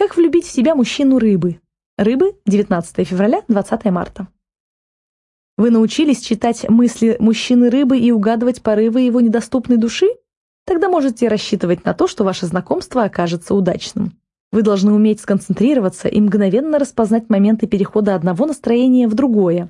Как влюбить в себя мужчину рыбы? Рыбы, 19 февраля, 20 марта. Вы научились читать мысли мужчины рыбы и угадывать порывы его недоступной души? Тогда можете рассчитывать на то, что ваше знакомство окажется удачным. Вы должны уметь сконцентрироваться и мгновенно распознать моменты перехода одного настроения в другое.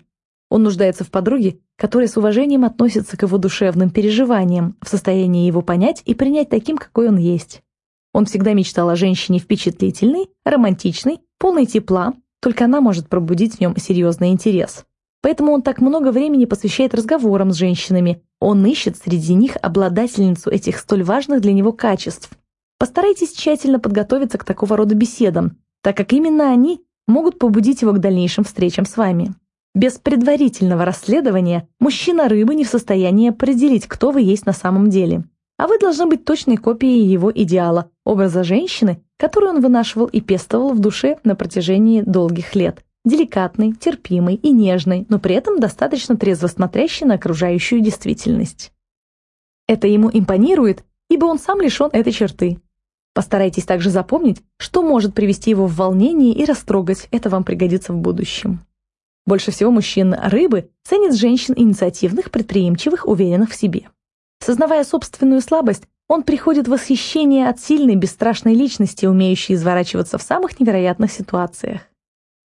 Он нуждается в подруге, которая с уважением относится к его душевным переживаниям, в состоянии его понять и принять таким, какой он есть. Он всегда мечтал о женщине впечатлительной, романтичной, полной тепла, только она может пробудить в нем серьезный интерес. Поэтому он так много времени посвящает разговорам с женщинами. Он ищет среди них обладательницу этих столь важных для него качеств. Постарайтесь тщательно подготовиться к такого рода беседам, так как именно они могут побудить его к дальнейшим встречам с вами. Без предварительного расследования мужчина рыбы не в состоянии определить, кто вы есть на самом деле а вы должны быть точной копией его идеала, образа женщины, которую он вынашивал и пестовал в душе на протяжении долгих лет. Деликатной, терпимой и нежной, но при этом достаточно трезво смотрящей на окружающую действительность. Это ему импонирует, ибо он сам лишен этой черты. Постарайтесь также запомнить, что может привести его в волнение и растрогать, это вам пригодится в будущем. Больше всего мужчин рыбы ценят женщин инициативных, предприимчивых, уверенных в себе. Сознавая собственную слабость, он приходит в восхищение от сильной, бесстрашной личности, умеющей изворачиваться в самых невероятных ситуациях.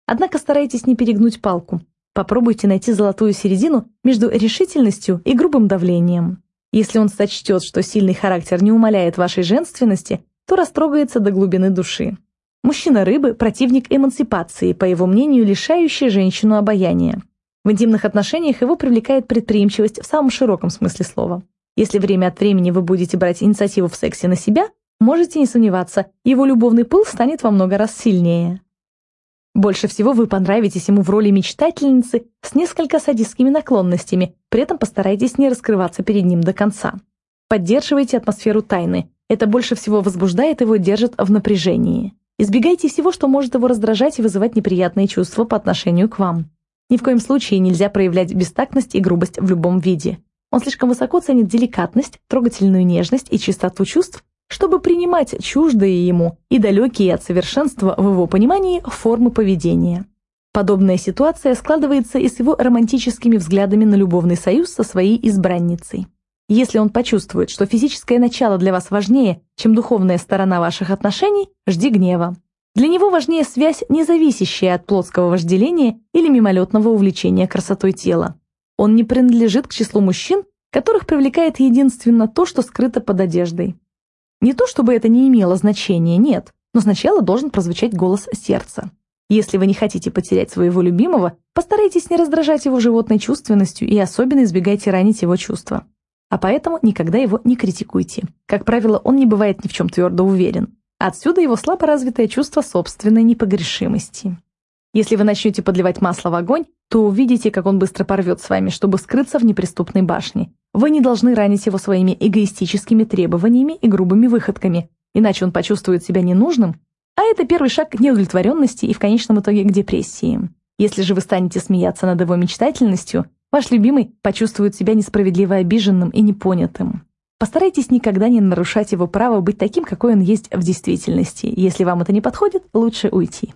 Однако старайтесь не перегнуть палку. Попробуйте найти золотую середину между решительностью и грубым давлением. Если он сочтет, что сильный характер не умаляет вашей женственности, то растрогается до глубины души. Мужчина-рыбы – противник эмансипации, по его мнению, лишающий женщину обаяния. В интимных отношениях его привлекает предприимчивость в самом широком смысле слова. Если время от времени вы будете брать инициативу в сексе на себя, можете не сомневаться, его любовный пыл станет во много раз сильнее. Больше всего вы понравитесь ему в роли мечтательницы с несколько садистскими наклонностями, при этом постарайтесь не раскрываться перед ним до конца. Поддерживайте атмосферу тайны. Это больше всего возбуждает его и держит в напряжении. Избегайте всего, что может его раздражать и вызывать неприятные чувства по отношению к вам. Ни в коем случае нельзя проявлять бестактность и грубость в любом виде. Он слишком высоко ценит деликатность, трогательную нежность и чистоту чувств, чтобы принимать чуждые ему и далекие от совершенства в его понимании формы поведения. Подобная ситуация складывается и с его романтическими взглядами на любовный союз со своей избранницей. Если он почувствует, что физическое начало для вас важнее, чем духовная сторона ваших отношений, жди гнева. Для него важнее связь, не зависящая от плотского вожделения или мимолетного увлечения красотой тела. Он не принадлежит к числу мужчин, которых привлекает единственно то, что скрыто под одеждой. Не то, чтобы это не имело значения, нет, но сначала должен прозвучать голос сердца. Если вы не хотите потерять своего любимого, постарайтесь не раздражать его животной чувственностью и особенно избегайте ранить его чувства. А поэтому никогда его не критикуйте. Как правило, он не бывает ни в чем твердо уверен. Отсюда его слабо развитое чувство собственной непогрешимости. Если вы начнете подливать масло в огонь, то увидите, как он быстро порвет с вами, чтобы скрыться в неприступной башне. Вы не должны ранить его своими эгоистическими требованиями и грубыми выходками, иначе он почувствует себя ненужным, а это первый шаг к неудовлетворенности и в конечном итоге к депрессии. Если же вы станете смеяться над его мечтательностью, ваш любимый почувствует себя несправедливо обиженным и непонятым. Постарайтесь никогда не нарушать его право быть таким, какой он есть в действительности. Если вам это не подходит, лучше уйти.